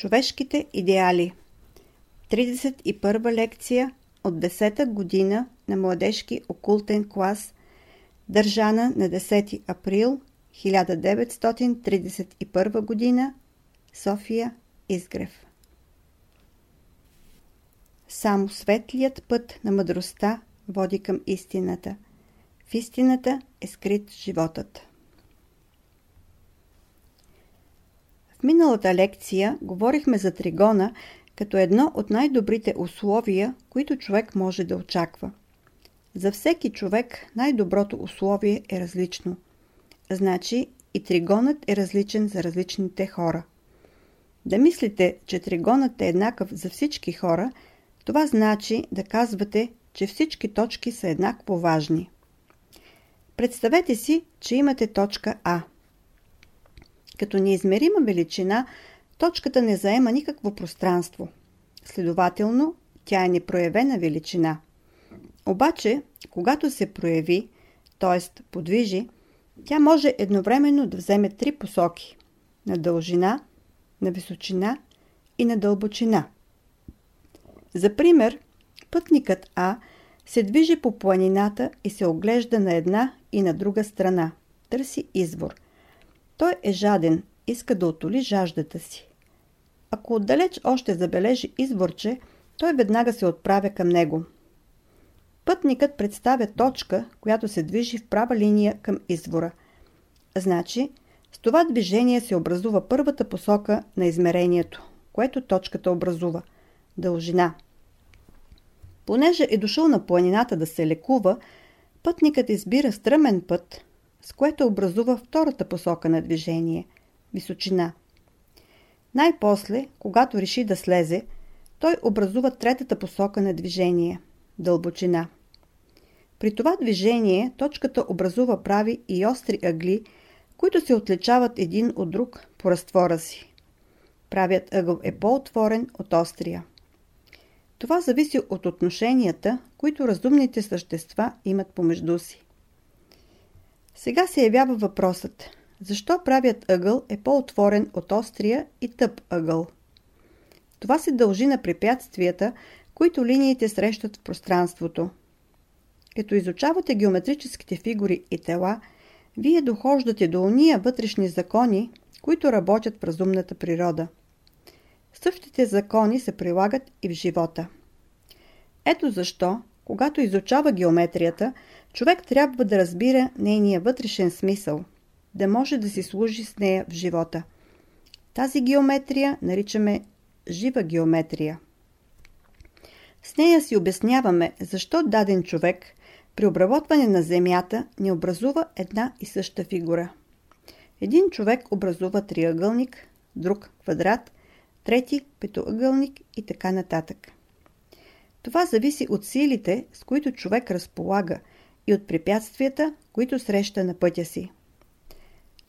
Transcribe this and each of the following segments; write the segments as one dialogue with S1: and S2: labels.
S1: Човешките идеали 31 лекция от 10-та година на младежки окултен клас, държана на 10 април 1931 година, София Изгрев. Само светлият път на мъдростта води към истината. В истината е скрит животът. В миналата лекция говорихме за тригона като едно от най-добрите условия, които човек може да очаква. За всеки човек най-доброто условие е различно. Значи и тригонът е различен за различните хора. Да мислите, че тригонът е еднакъв за всички хора, това значи да казвате, че всички точки са еднакво важни. Представете си, че имате точка А. Като неизмерима величина, точката не заема никакво пространство. Следователно, тя е непроявена величина. Обаче, когато се прояви, т.е. подвижи, тя може едновременно да вземе три посоки – на дължина, на височина и на дълбочина. За пример, пътникът А се движи по планината и се оглежда на една и на друга страна. Търси извор. Той е жаден, иска да отоли жаждата си. Ако отдалеч още забележи изворче, той веднага се отправя към него. Пътникът представя точка, която се движи в права линия към извора. Значи, с това движение се образува първата посока на измерението, което точката образува – дължина. Понеже е дошъл на планината да се лекува, пътникът избира стръмен път, с което образува втората посока на движение – височина. Най-после, когато реши да слезе, той образува третата посока на движение – дълбочина. При това движение точката образува прави и остри ъгли, които се отличават един от друг по разтвора си. Правият ъгъл е по-отворен от острия. Това зависи от отношенията, които разумните същества имат помежду си. Сега се явява въпросът – защо правият ъгъл е по-отворен от острия и тъп ъгъл? Това се дължи на препятствията, които линиите срещат в пространството. Като изучавате геометрическите фигури и тела, вие дохождате до уния вътрешни закони, които работят в разумната природа. Същите закони се прилагат и в живота. Ето защо, когато изучава геометрията, човек трябва да разбира нейния вътрешен смисъл – да може да си служи с нея в живота. Тази геометрия наричаме жива геометрия. С нея си обясняваме защо даден човек при обработване на земята не образува една и съща фигура. Един човек образува триъгълник, друг квадрат, трети петоъгълник и така нататък. Това зависи от силите, с които човек разполага и от препятствията, които среща на пътя си.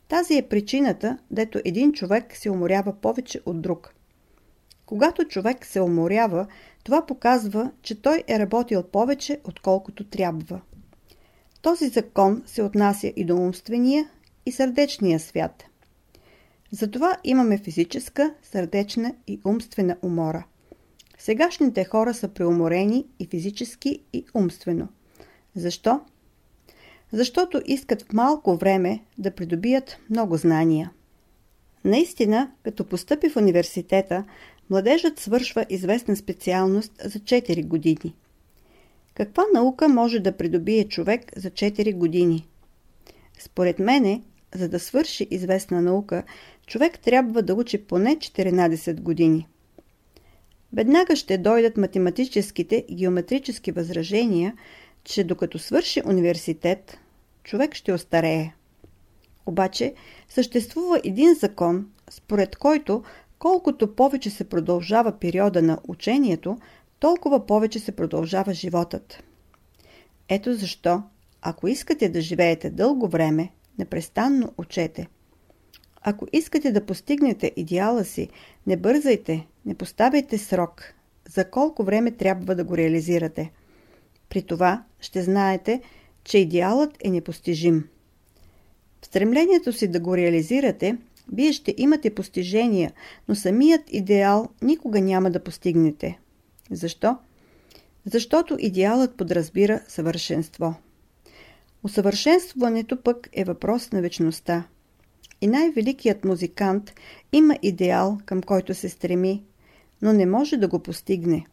S1: Тази е причината, дето един човек се уморява повече от друг. Когато човек се уморява, това показва, че той е работил повече, отколкото трябва. Този закон се отнася и до умствения и сърдечния свят. Затова имаме физическа, сърдечна и умствена умора. Сегашните хора са преуморени и физически, и умствено. Защо? защото искат в малко време да придобият много знания. Наистина, като постъпи в университета, младежът свършва известна специалност за 4 години. Каква наука може да придобие човек за 4 години? Според мене, за да свърши известна наука, човек трябва да учи поне 14 години. Веднага ще дойдат математическите и геометрически възражения, че докато свърши университет, човек ще остарее. Обаче съществува един закон, според който колкото повече се продължава периода на учението, толкова повече се продължава животът. Ето защо, ако искате да живеете дълго време, непрестанно учете. Ако искате да постигнете идеала си, не бързайте, не поставяйте срок, за колко време трябва да го реализирате. При това ще знаете, че идеалът е непостижим. В стремлението си да го реализирате, Вие ще имате постижения, но самият идеал никога няма да постигнете. Защо? Защото идеалът подразбира съвършенство. Усъвършенстването пък е въпрос на вечността. И най-великият музикант има идеал, към който се стреми, но не може да го постигне.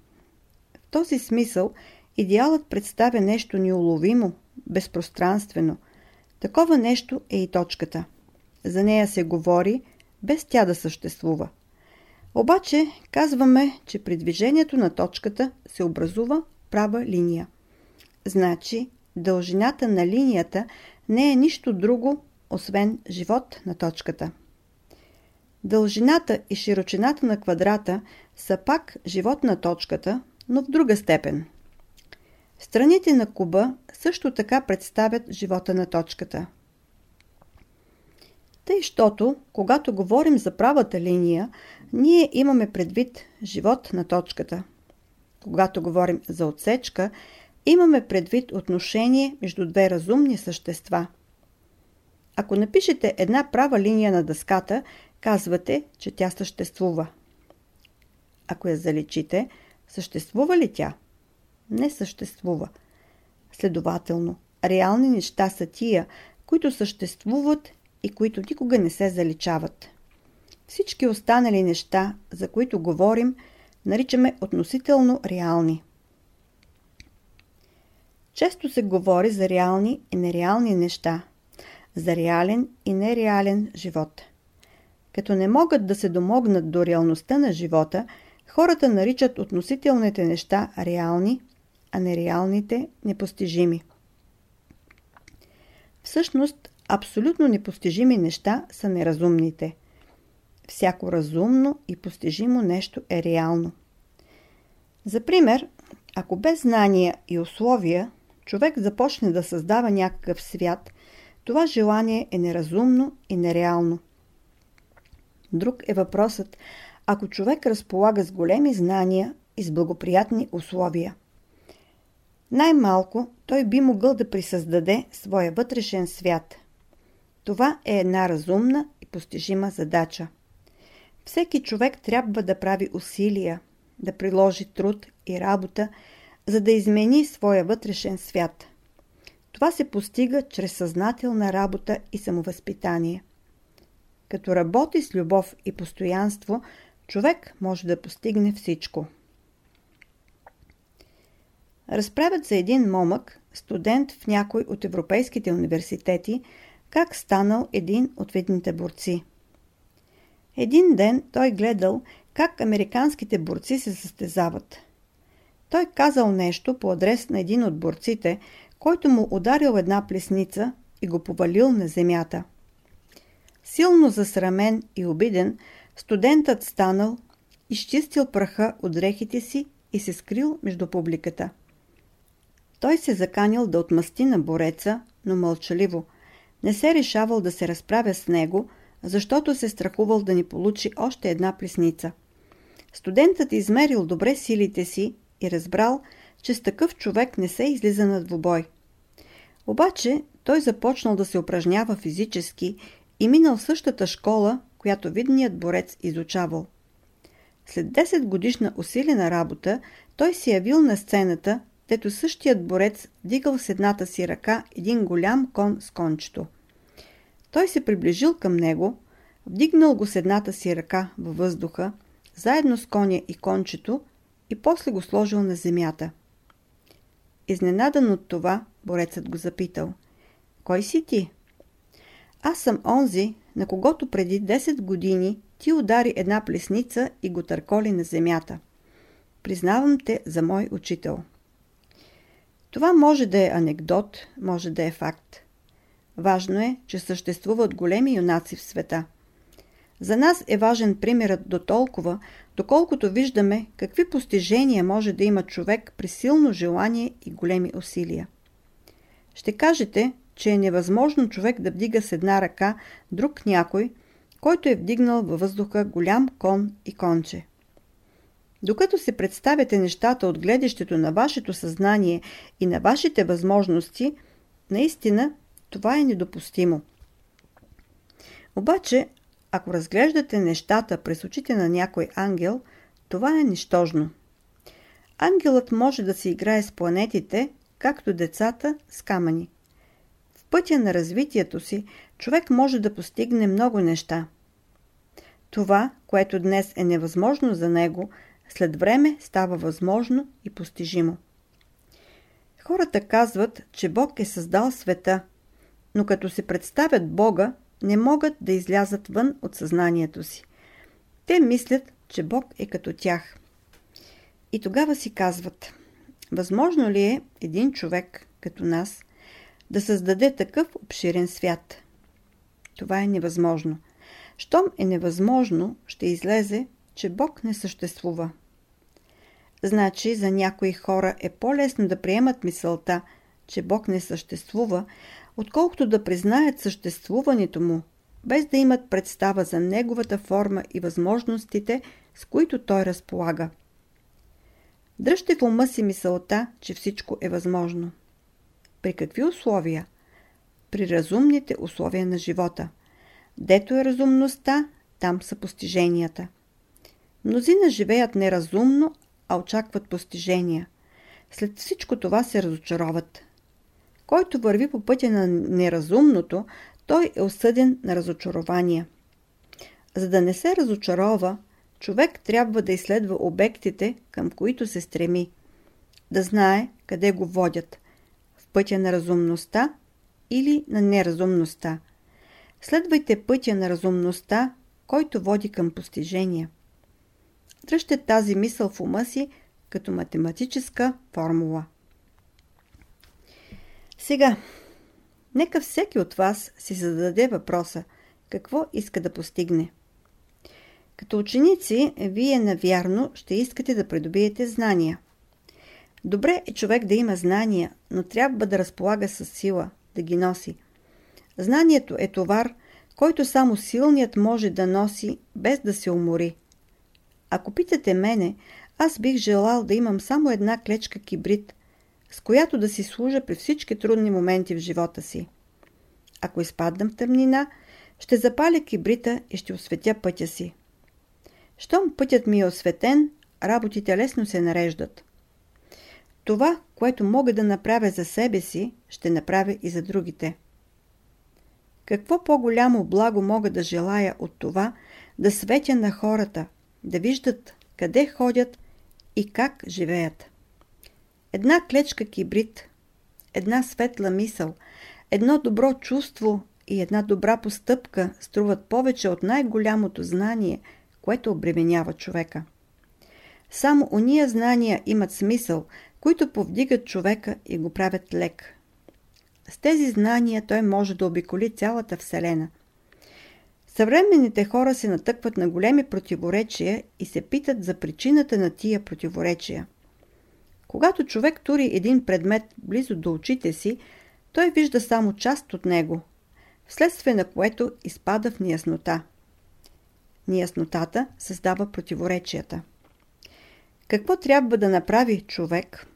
S1: В този смисъл идеалът представя нещо неуловимо, безпространствено. Такова нещо е и точката. За нея се говори, без тя да съществува. Обаче казваме, че при движението на точката се образува права линия. Значи, дължината на линията не е нищо друго, освен живот на точката. Дължината и широчината на квадрата са пак живот на точката, но в друга степен. Страните на куба също така представят живота на точката. Тъй, щото, когато говорим за правата линия, ние имаме предвид живот на точката. Когато говорим за отсечка, имаме предвид отношение между две разумни същества. Ако напишете една права линия на дъската, казвате, че тя съществува. Ако я заличите, съществува ли тя? Не съществува. Следователно, реални неща са тия, които съществуват и които никога не се заличават. Всички останали неща, за които говорим, наричаме относително реални. Често се говори за реални и нереални неща, за реален и нереален живот. Като не могат да се домогнат до реалността на живота, хората наричат относителните неща реални, а нереалните непостижими. Всъщност, абсолютно непостижими неща са неразумните. Всяко разумно и постижимо нещо е реално. За пример, ако без знания и условия човек започне да създава някакъв свят, това желание е неразумно и нереално. Друг е въпросът, ако човек разполага с големи знания и с благоприятни условия. Най-малко той би могъл да присъздаде своя вътрешен свят. Това е една разумна и постижима задача. Всеки човек трябва да прави усилия, да приложи труд и работа, за да измени своя вътрешен свят. Това се постига чрез съзнателна работа и самовъзпитание. Като работи с любов и постоянство, човек може да постигне всичко. Разправят за един момък, студент в някой от европейските университети, как станал един от видните борци. Един ден той гледал как американските борци се състезават. Той казал нещо по адрес на един от борците, който му ударил една плесница и го повалил на земята. Силно засрамен и обиден, студентът станал, изчистил праха от дрехите си и се скрил между публиката. Той се заканил да отмъсти на бореца, но мълчаливо. Не се решавал да се разправя с него, защото се страхувал да ни получи още една плесница. Студентът измерил добре силите си и разбрал, че с такъв човек не се излиза на двубой. Обаче той започнал да се упражнява физически и минал същата школа, която видният борец изучавал. След 10 годишна усилена работа, той се явил на сцената, дето същият борец дигал с едната си ръка един голям кон с кончето. Той се приближил към него, вдигнал го с едната си ръка във въздуха, заедно с коня и кончето и после го сложил на земята. Изненадан от това, борецът го запитал. Кой си ти? Аз съм онзи, на когото преди 10 години ти удари една плесница и го търколи на земята. Признавам те за мой учител. Това може да е анекдот, може да е факт. Важно е, че съществуват големи юнаци в света. За нас е важен примерът до толкова, доколкото виждаме какви постижения може да има човек при силно желание и големи усилия. Ще кажете, че е невъзможно човек да вдига с една ръка друг някой, който е вдигнал във въздуха голям кон и конче. Докато се представяте нещата от гледащето на вашето съзнание и на вашите възможности, наистина това е недопустимо. Обаче, Ако разглеждате нещата през очите на някой ангел, това е нищожно. Ангелът може да се играе с планетите, както децата с камъни. В пътя на развитието си човек може да постигне много неща. Това, което днес е невъзможно за него, след време става възможно и постижимо. Хората казват, че Бог е създал света, но като се представят Бога, не могат да излязат вън от съзнанието си. Те мислят, че Бог е като тях. И тогава си казват, възможно ли е един човек, като нас, да създаде такъв обширен свят? Това е невъзможно. Щом е невъзможно, ще излезе, че Бог не съществува. Значи за някои хора е по-лесно да приемат мисълта, че Бог не съществува, отколкото да признаят съществуването му, без да имат представа за неговата форма и възможностите, с които той разполага. Дръжте в ума си мисълта, че всичко е възможно. При какви условия? При разумните условия на живота. Дето е разумността, там са постиженията. Мнозина живеят неразумно, а очакват постижения. След всичко това се разочароват. Който върви по пътя на неразумното, той е осъден на разочарования. За да не се разочарова, човек трябва да изследва обектите, към които се стреми. Да знае къде го водят – в пътя на разумността или на неразумността. Следвайте пътя на разумността, който води към постижения. Дръжте тази мисъл в ума си като математическа формула. Сега, нека всеки от вас си зададе въпроса какво иска да постигне. Като ученици, вие навярно ще искате да придобиете знания. Добре е човек да има знания, но трябва да разполага с сила, да ги носи. Знанието е товар, който само силният може да носи, без да се умори. Ако питате мене, аз бих желал да имам само една клечка кибрид, с която да си служа при всички трудни моменти в живота си. Ако изпадам в тъмнина, ще запаля кибрита и ще осветя пътя си. Щом пътят ми е осветен, работите лесно се нареждат. Това, което мога да направя за себе си, ще направя и за другите. Какво по-голямо благо мога да желая от това да светя на хората, да виждат къде ходят и как живеят. Една клечка кибрид, една светла мисъл, едно добро чувство и една добра постъпка струват повече от най-голямото знание, което обременява човека. Само уния знания имат смисъл, които повдигат човека и го правят лек. С тези знания той може да обиколи цялата Вселена. Съвременните хора се натъкват на големи противоречия и се питат за причината на тия противоречия. Когато човек тури един предмет близо до очите си, той вижда само част от него, вследствие на което изпада в неяснота. Неяснотата създава противоречията. Какво трябва да направи човек,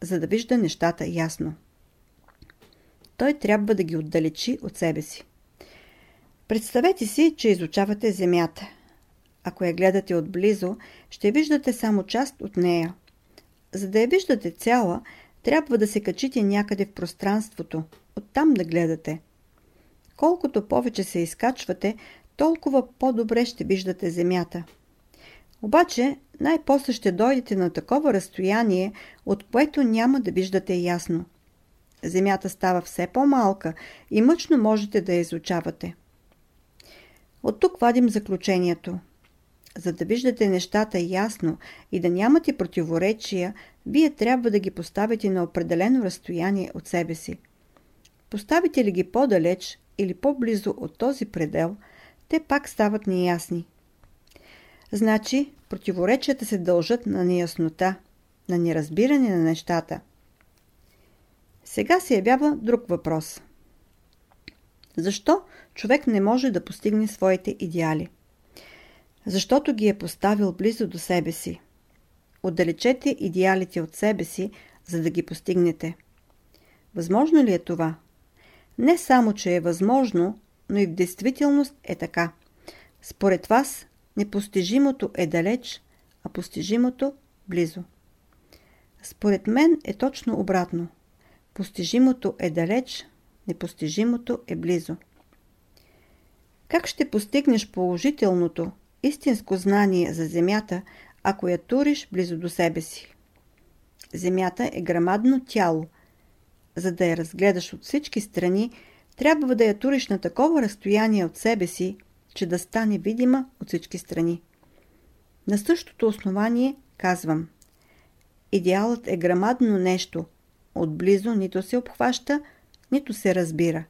S1: за да вижда нещата ясно? Той трябва да ги отдалечи от себе си. Представете си, че изучавате Земята. Ако я гледате отблизо, ще виждате само част от нея. За да я виждате цяла, трябва да се качите някъде в пространството, оттам да гледате. Колкото повече се изкачвате, толкова по-добре ще виждате Земята. Обаче най-после ще дойдете на такова разстояние, от което няма да виждате ясно. Земята става все по-малка и мъчно можете да я изучавате. От тук вадим заключението. За да виждате нещата ясно и да нямате противоречия, вие трябва да ги поставите на определено разстояние от себе си. Поставите ли ги по-далеч или по-близо от този предел, те пак стават неясни. Значи, противоречията се дължат на неяснота, на неразбиране на нещата. Сега се явява друг въпрос. Защо човек не може да постигне своите идеали. Защото ги е поставил близо до себе си. Отдалечете идеалите от себе си, за да ги постигнете. Възможно ли е това? Не само, че е възможно, но и в действителност е така. Според вас непостижимото е далеч, а постижимото близо. Според мен е точно обратно. Постижимото е далеч, непостижимото е близо. Как ще постигнеш положителното, истинско знание за Земята, ако я туриш близо до себе си? Земята е грамадно тяло. За да я разгледаш от всички страни, трябва да я туриш на такова разстояние от себе си, че да стане видима от всички страни. На същото основание казвам Идеалът е грамадно нещо. Отблизо нито се обхваща, нито се разбира.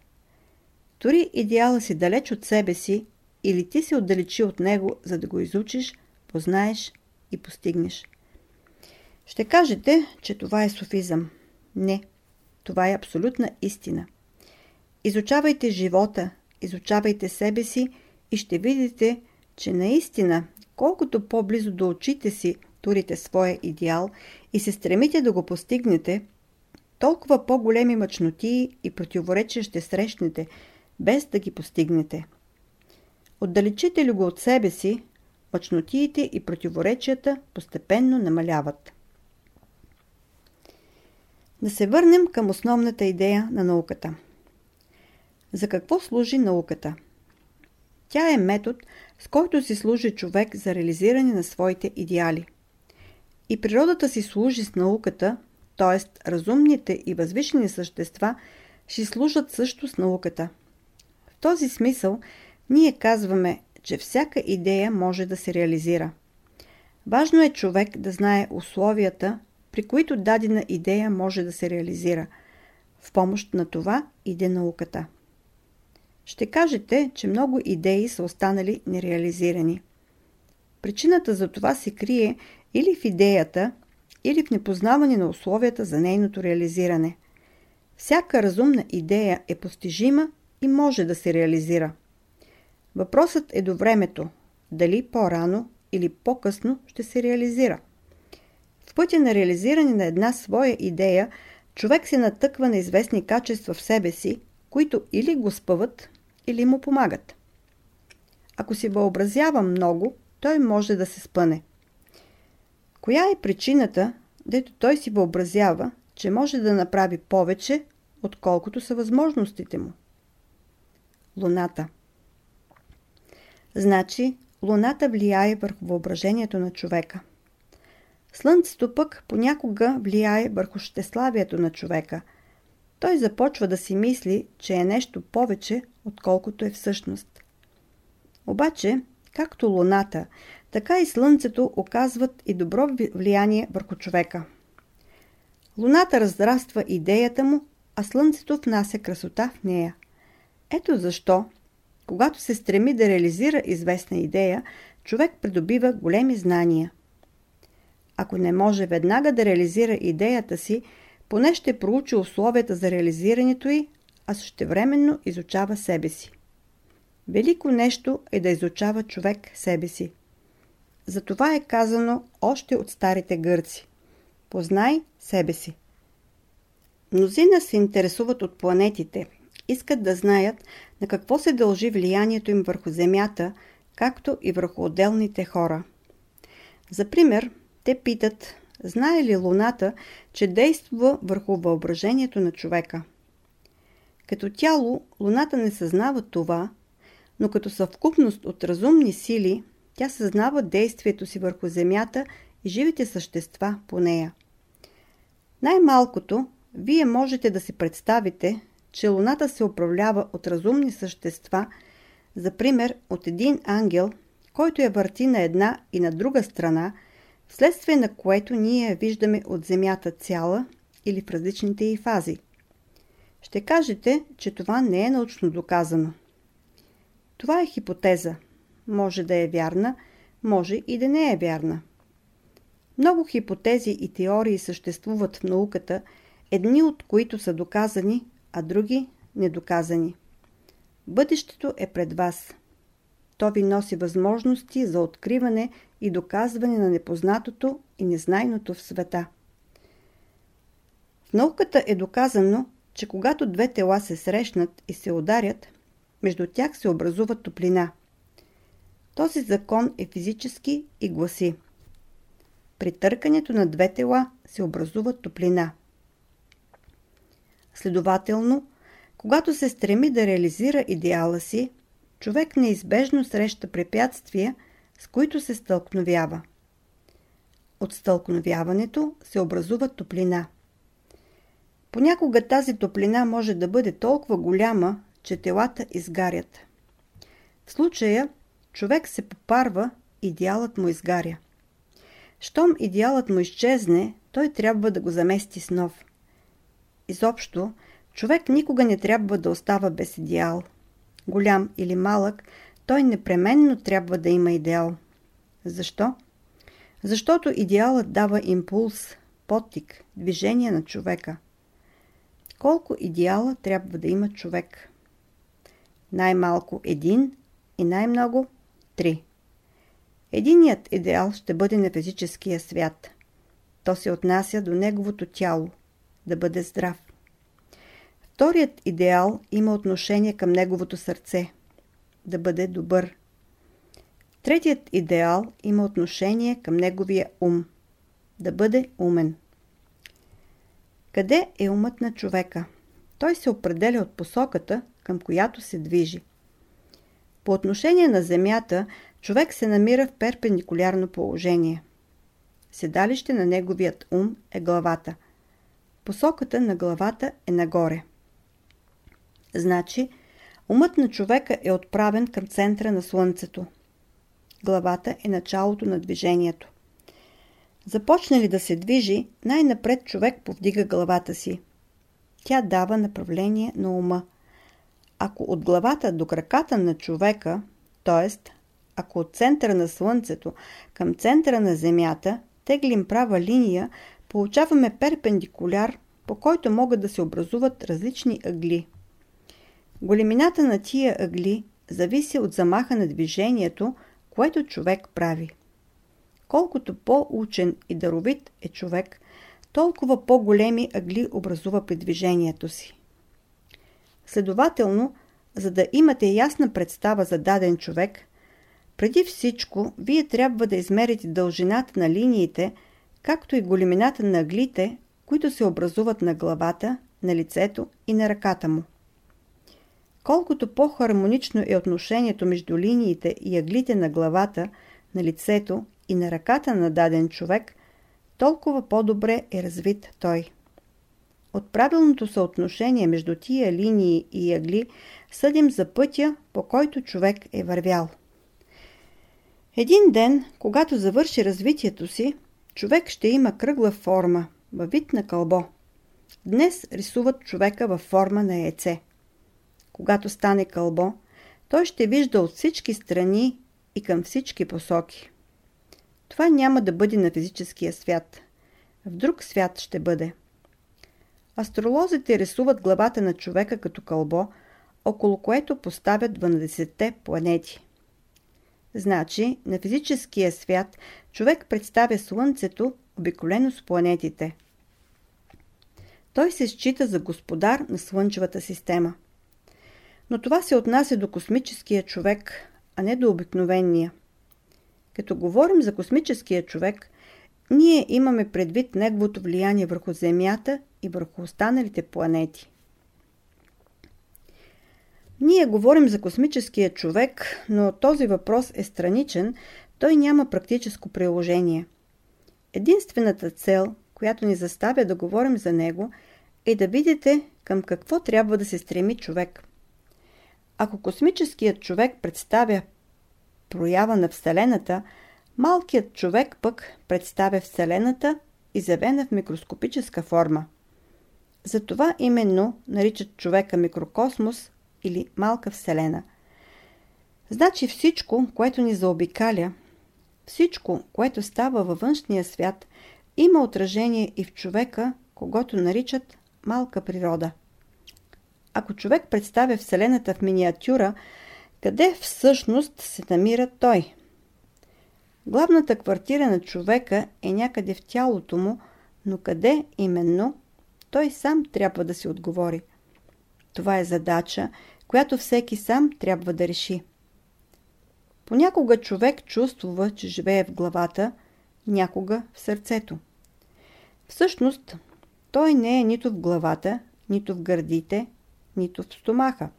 S1: Тори идеала си далеч от себе си или ти се отдалечи от него, за да го изучиш, познаеш и постигнеш. Ще кажете, че това е софизъм. Не, това е абсолютна истина. Изучавайте живота, изучавайте себе си и ще видите, че наистина, колкото по-близо до очите си турите своя идеал и се стремите да го постигнете, толкова по-големи мъчноти и противоречия ще срещнете, без да ги постигнете. Отдалечите ли го от себе си, мъчнотиите и противоречията постепенно намаляват. Да се върнем към основната идея на науката. За какво служи науката? Тя е метод, с който си служи човек за реализиране на своите идеали. И природата си служи с науката, т.е. разумните и възвишени същества ще служат също с науката. Този смисъл ние казваме, че всяка идея може да се реализира. Важно е човек да знае условията, при които дадена идея може да се реализира. В помощ на това иде науката. Ще кажете, че много идеи са останали нереализирани. Причината за това се крие или в идеята, или в непознаване на условията за нейното реализиране. Всяка разумна идея е постижима и може да се реализира. Въпросът е до времето, дали по-рано или по-късно ще се реализира. В пътя на реализиране на една своя идея, човек се натъква на известни качества в себе си, които или го спъват, или му помагат. Ако си въобразява много, той може да се спъне. Коя е причината, дето той си въобразява, че може да направи повече, отколкото са възможностите му? Луната Значи, Луната влияе върху въображението на човека. Слънцето пък понякога влияе върху щеславието на човека. Той започва да си мисли, че е нещо повече, отколкото е всъщност. Обаче, както Луната, така и Слънцето оказват и добро влияние върху човека. Луната разраства идеята му, а Слънцето внася красота в нея. Ето защо, когато се стреми да реализира известна идея, човек придобива големи знания. Ако не може веднага да реализира идеята си, поне ще проучи условията за реализирането й, а същевременно изучава себе си. Велико нещо е да изучава човек себе си. Затова е казано още от старите гърци. Познай себе си. Мнозина се интересуват от планетите. Искат да знаят на какво се дължи влиянието им върху Земята, както и върху отделните хора. За пример, те питат, знае ли Луната, че действа върху въображението на човека? Като тяло, Луната не съзнава това, но като съвкупност от разумни сили, тя съзнава действието си върху Земята и живите същества по нея. Най-малкото, вие можете да си представите, че Луната се управлява от разумни същества, за пример от един ангел, който я върти на една и на друга страна, вследствие на което ние я виждаме от Земята цяла или в различните й фази. Ще кажете, че това не е научно доказано. Това е хипотеза. Може да е вярна, може и да не е вярна. Много хипотези и теории съществуват в науката, едни от които са доказани, а други недоказани. Бъдещето е пред вас. То ви носи възможности за откриване и доказване на непознатото и незнайното в света. В науката е доказано, че когато две тела се срещнат и се ударят, между тях се образува топлина. Този закон е физически и гласи. При търкането на две тела се образува топлина. Следователно, когато се стреми да реализира идеала си, човек неизбежно среща препятствия, с които се стълкновява. От стълкновяването се образува топлина. Понякога тази топлина може да бъде толкова голяма, че телата изгарят. В случая човек се попарва, идеалът му изгаря. Щом идеалът му изчезне, той трябва да го замести с нов. Изобщо, човек никога не трябва да остава без идеал. Голям или малък, той непременно трябва да има идеал. Защо? Защото идеалът дава импулс, потик, движение на човека. Колко идеала трябва да има човек? Най-малко един и най-много три. Единият идеал ще бъде на физическия свят. То се отнася до неговото тяло, да бъде здрав. Вторият идеал има отношение към неговото сърце, да бъде добър. Третият идеал има отношение към неговия ум, да бъде умен. Къде е умът на човека? Той се определя от посоката, към която се движи. По отношение на Земята, човек се намира в перпендикулярно положение. Седалище на неговият ум е главата. Посоката на главата е нагоре. Значи, умът на човека е отправен към центъра на Слънцето. Главата е началото на движението. Започне ли да се движи, най-напред човек повдига главата си. Тя дава направление на ума. Ако от главата до краката на човека, т.е. ако от центъра на Слънцето към центъра на Земята теглим права линия, получаваме перпендикуляр, по който могат да се образуват различни ъгли. Големината на тия ъгли зависи от замаха на движението, което човек прави. Колкото по-учен и даровит е човек, толкова по-големи ъгли образува при движението си. Следователно, за да имате ясна представа за даден човек, преди всичко вие трябва да измерите дължината на линиите, както и големината на ъглите, които се образуват на главата, на лицето и на ръката му. Колкото по-хармонично е отношението между линиите и ъглите на главата, на лицето и на ръката на даден човек, толкова по-добре е развит той. От правилното съотношение между тия линии и ъгли съдим за пътя, по който човек е вървял. Един ден, когато завърши развитието си, човек ще има кръгла форма, във вид на кълбо. Днес рисуват човека във форма на яйце. Когато стане кълбо, той ще вижда от всички страни и към всички посоки. Това няма да бъде на физическия свят. В друг свят ще бъде. Астролозите рисуват главата на човека като кълбо, около което поставят 12-те планети. Значи, на физическия свят човек представя Слънцето, обиколено с планетите. Той се счита за господар на Слънчевата система. Но това се отнася до космическия човек, а не до обикновения. Като говорим за космическия човек, ние имаме предвид неговото влияние върху Земята и върху останалите планети. Ние говорим за космическия човек, но този въпрос е страничен, той няма практическо приложение. Единствената цел, която ни заставя да говорим за него, е да видите към какво трябва да се стреми човек. Ако космическият човек представя проява на Вселената, малкият човек пък представя Вселената, изявена в микроскопическа форма. Затова именно наричат човека микрокосмос или малка Вселена. Значи всичко, което ни заобикаля, всичко, което става във външния свят, има отражение и в човека, когато наричат малка природа. Ако човек представя Вселената в миниатюра, къде всъщност се намира той? Главната квартира на човека е някъде в тялото му, но къде именно, той сам трябва да си отговори. Това е задача, която всеки сам трябва да реши. Понякога човек чувствува, че живее в главата, някога в сърцето. Всъщност, той не е нито в главата, нито в гърдите, нито в стомаха.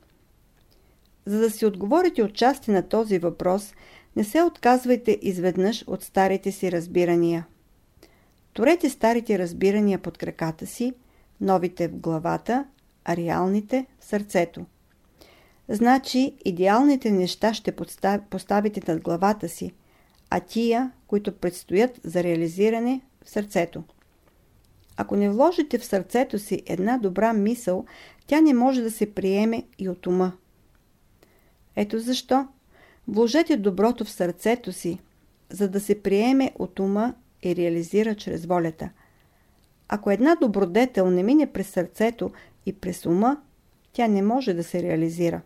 S1: За да си отговорите отчасти на този въпрос, не се отказвайте изведнъж от старите си разбирания. Торете старите разбирания под краката си, новите в главата, а реалните в сърцето. Значи идеалните неща ще поставите над главата си, а тия, които предстоят за реализиране в сърцето. Ако не вложите в сърцето си една добра мисъл, тя не може да се приеме и от ума. Ето защо вложете доброто в сърцето си, за да се приеме от ума и реализира чрез волята. Ако една добродетел не мине през сърцето и през ума, тя не може да се реализира.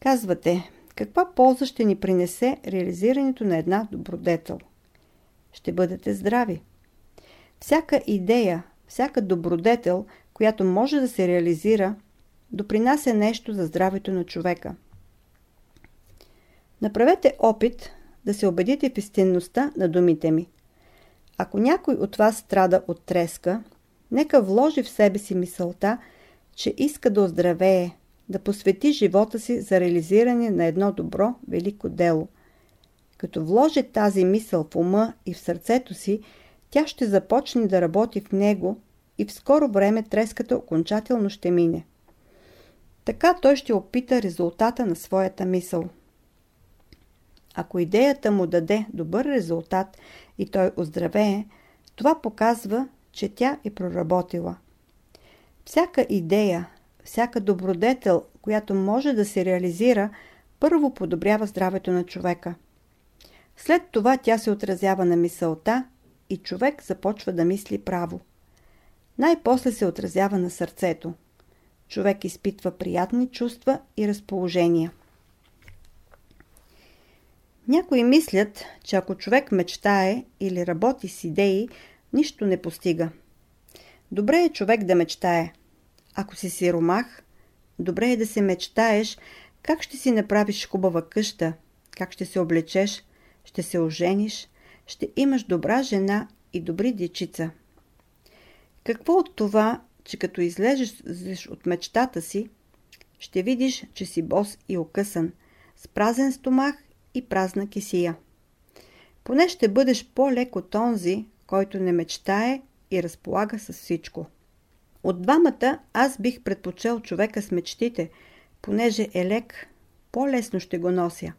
S1: Казвате, каква полза ще ни принесе реализирането на една добродетел? Ще бъдете здрави. Всяка идея, всяка добродетел, която може да се реализира, допринася нещо за здравето на човека. Направете опит да се убедите в истинността на думите ми. Ако някой от вас страда от треска, нека вложи в себе си мисълта, че иска да оздравее, да посвети живота си за реализиране на едно добро, велико дело. Като вложи тази мисъл в ума и в сърцето си, тя ще започне да работи в него и в скоро време треската окончателно ще мине. Така той ще опита резултата на своята мисъл. Ако идеята му даде добър резултат и той оздравее, това показва, че тя е проработила. Всяка идея, всяка добродетел, която може да се реализира, първо подобрява здравето на човека. След това тя се отразява на мисълта и човек започва да мисли право. Най-после се отразява на сърцето. Човек изпитва приятни чувства и разположения. Някои мислят, че ако човек мечтае или работи с идеи, нищо не постига. Добре е човек да мечтае. Ако си сиромах, добре е да се мечтаеш как ще си направиш хубава къща, как ще се облечеш, ще се ожениш, ще имаш добра жена и добри дечица. Какво от това, че като излезеш от мечтата си, ще видиш, че си бос и окъсан, с празен стомах и празна кисия. Поне ще бъдеш по-лек от онзи, който не мечтае и разполага с всичко. От двамата аз бих предпочел човека с мечтите, понеже е лек, по-лесно ще го нося.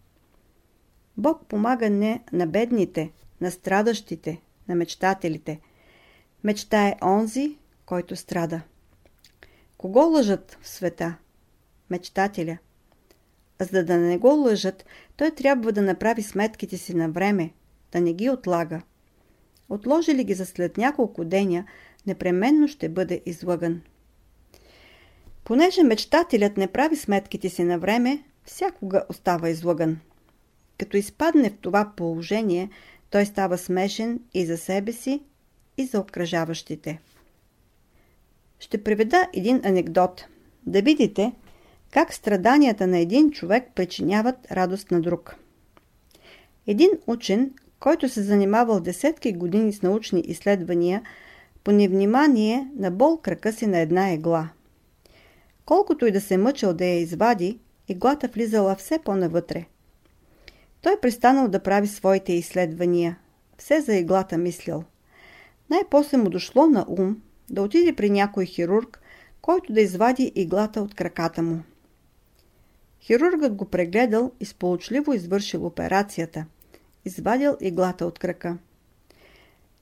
S1: Бог помага не на бедните, на страдащите, на мечтателите. Мечта е онзи, който страда. Кого лъжат в света? Мечтателя. За да не го лъжат, той трябва да направи сметките си на време, да не ги отлага. Отложи ли ги за след няколко деня, непременно ще бъде излъган. Понеже мечтателят не прави сметките си на време, всякога остава излъган. Като изпадне в това положение, той става смешен и за себе си, и за обкръжаващите. Ще приведа един анекдот. Да видите как страданията на един човек причиняват радост на друг. Един учен, който се занимавал десетки години с научни изследвания, по невнимание бол крака си на една егла. Колкото и да се мъчил да я извади, иглата влизала все по-навътре. Той престанал да прави своите изследвания. Все за иглата мислил. Най-после му дошло на ум да отиде при някой хирург, който да извади иглата от краката му. Хирургът го прегледал и сполучливо извършил операцията. Извадил иглата от крака.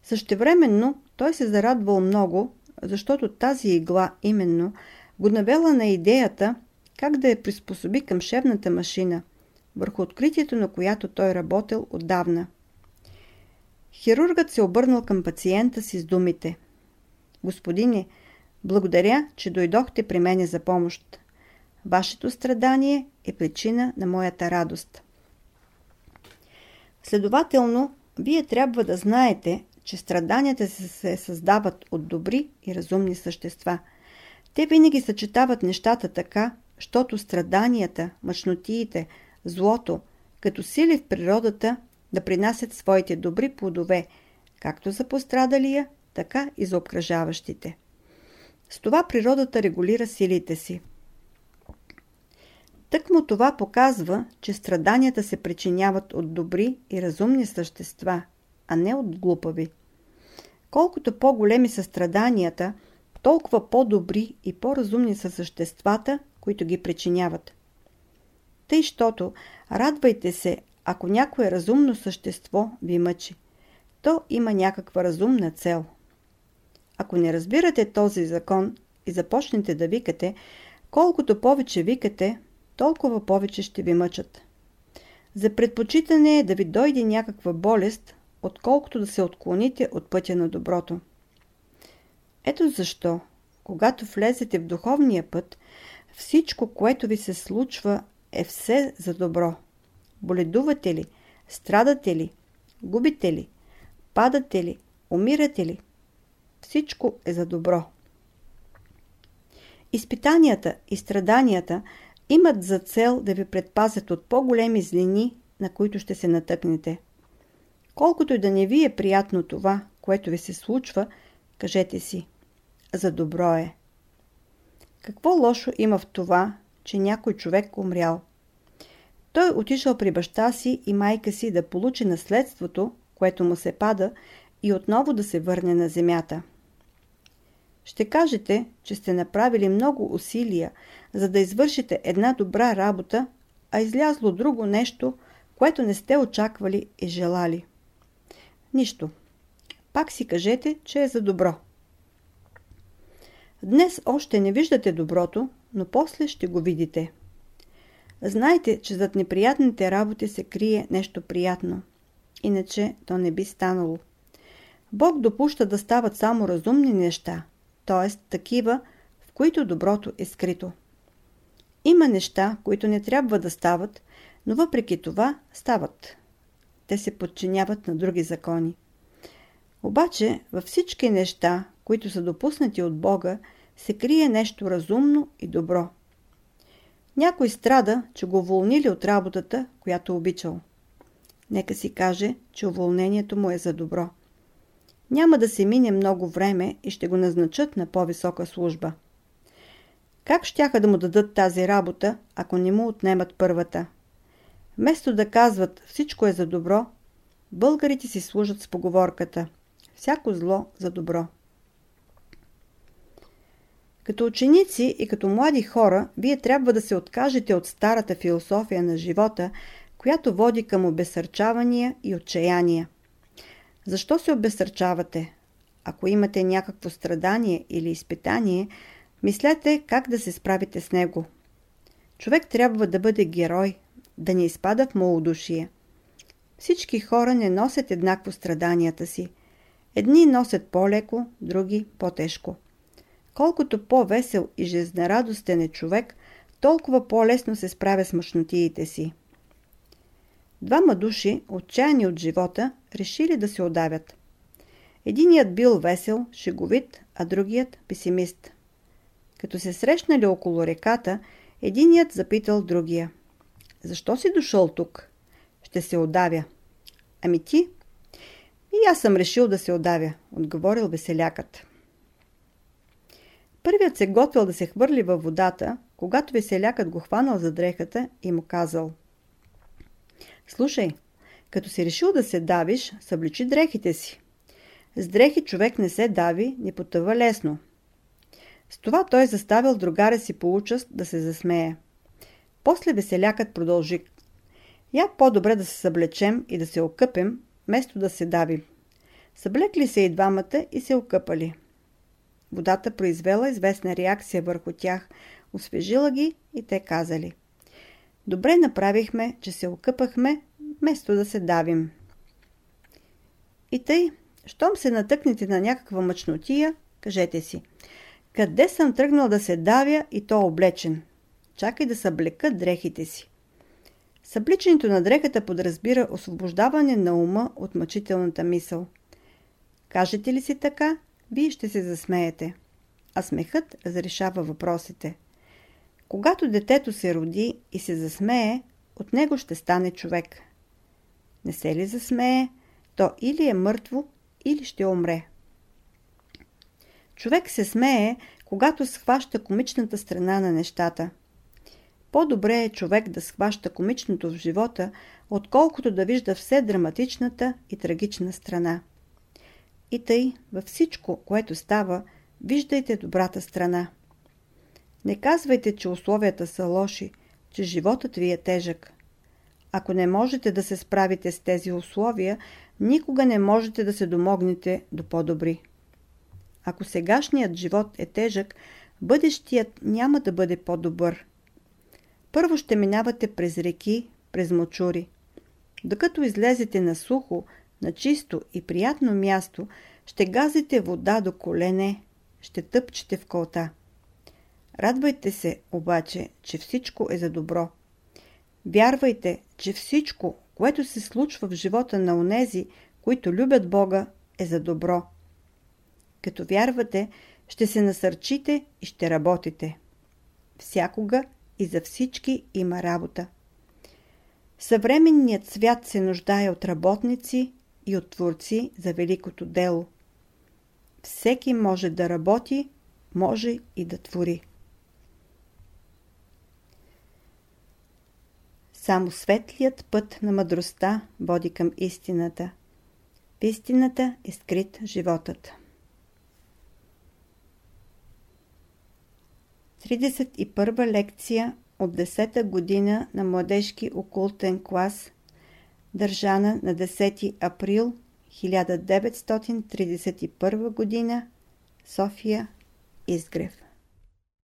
S1: Същевременно той се зарадвал много, защото тази игла именно го навела на идеята как да я приспособи към шевната машина, върху откритието на която той работил отдавна. Хирургът се обърнал към пациента си с думите. Господине, благодаря, че дойдохте при мене за помощ. Вашето страдание е причина на моята радост. Следователно, вие трябва да знаете, че страданията се създават от добри и разумни същества. Те винаги съчетават нещата така, щото страданията, мъчнотиите, злото, като сили в природата да принасят своите добри плодове, както за пострадалия, така и за обкръжаващите. С това природата регулира силите си. Тъкмо това показва, че страданията се причиняват от добри и разумни същества, а не от глупави. Колкото по-големи са страданията, толкова по-добри и по-разумни са съществата, които ги причиняват. Тъй, щото радвайте се, ако някое разумно същество ви мъчи. То има някаква разумна цел. Ако не разбирате този закон и започнете да викате, колкото повече викате, толкова повече ще ви мъчат. За предпочитане е да ви дойде някаква болест, отколкото да се отклоните от пътя на доброто. Ето защо, когато влезете в духовния път, всичко, което ви се случва, е все за добро. Боледувате ли, страдате ли, губите ли, падате ли, умирате ли, всичко е за добро. Изпитанията и страданията имат за цел да ви предпазят от по-големи злини, на които ще се натъкнете. Колкото и да не ви е приятно това, което ви се случва, кажете си, за добро е. Какво лошо има в това, че някой човек умрял? Той отишъл при баща си и майка си да получи наследството, което му се пада, и отново да се върне на земята. Ще кажете, че сте направили много усилия, за да извършите една добра работа, а излязло друго нещо, което не сте очаквали и желали. Нищо. Пак си кажете, че е за добро. Днес още не виждате доброто, но после ще го видите. Знайте, че зад неприятните работи се крие нещо приятно. Иначе то не би станало. Бог допуща да стават само разумни неща, т.е. такива, в които доброто е скрито. Има неща, които не трябва да стават, но въпреки това стават. Те се подчиняват на други закони. Обаче във всички неща, които са допуснати от Бога, се крие нещо разумно и добро. Някой страда, че го уволнили от работата, която обичал. Нека си каже, че уволнението му е за добро. Няма да се мине много време и ще го назначат на по-висока служба. Как щяха да му дадат тази работа, ако не му отнемат първата? Вместо да казват всичко е за добро, българите си служат с поговорката всяко зло за добро. Като ученици и като млади хора, вие трябва да се откажете от старата философия на живота, която води към обесърчавания и отчаяния. Защо се обесърчавате? Ако имате някакво страдание или изпитание, мислете как да се справите с него. Човек трябва да бъде герой, да не изпада в малодушие. Всички хора не носят еднакво страданията си. Едни носят по-леко, други по-тежко. Колкото по-весел и жизнерадостен е човек, толкова по-лесно се справя с мъчнотиите си. Двама души, отчаяни от живота, решили да се отдавят. Единият бил весел, шеговит, а другият песимист. Като се срещнали около реката, единият запитал другия. Защо си дошъл тук? Ще се отдавя. Ами ти? И аз съм решил да се отдавя, отговорил веселякът. Първият се готвил да се хвърли във водата, когато веселякът го хванал за дрехата и му казал Слушай, като си решил да се давиш, събличи дрехите си. С дрехи човек не се дави, не потъва лесно. С това той заставил другаря си по участ да се засмее. После веселякът продължи. Я по-добре да се съблечем и да се окъпем, вместо да се давим. Съблекли се и двамата и се окъпали. Водата произвела известна реакция върху тях, освежила ги и те казали. Добре направихме, че се окъпахме, вместо да се давим. И тъй, щом се натъкнете на някаква мъчнотия, кажете си. Къде съм тръгнал да се давя и то облечен? Чакай да съблека дрехите си. Събличането на дрехата подразбира освобождаване на ума от мъчителната мисъл. Кажете ли си така, вие ще се засмеете. А смехът разрешава въпросите. Когато детето се роди и се засмее, от него ще стане човек. Не се ли засмее, то или е мъртво, или ще умре. Човек се смее, когато схваща комичната страна на нещата. По-добре е човек да схваща комичното в живота, отколкото да вижда все драматичната и трагична страна. И тъй, във всичко, което става, виждайте добрата страна. Не казвайте, че условията са лоши, че животът ви е тежък. Ако не можете да се справите с тези условия, никога не можете да се домогнете до по-добри. Ако сегашният живот е тежък, бъдещият няма да бъде по-добър. Първо ще минавате през реки, през мочури. Докато излезете на сухо, на чисто и приятно място, ще газите вода до колене, ще тъпчете в колта. Радвайте се, обаче, че всичко е за добро. Вярвайте, че всичко, което се случва в живота на онези, които любят Бога, е за добро. Като вярвате, ще се насърчите и ще работите. Всякога и за всички има работа. Съвременният свят се нуждае от работници и от творци за великото дело. Всеки може да работи, може и да твори. Само светлият път на мъдростта води към истината. В истината е скрит животът. 31 лекция от 10-та година на младежки окултен клас, държана на 10 април 1931 година, София, Изгрев.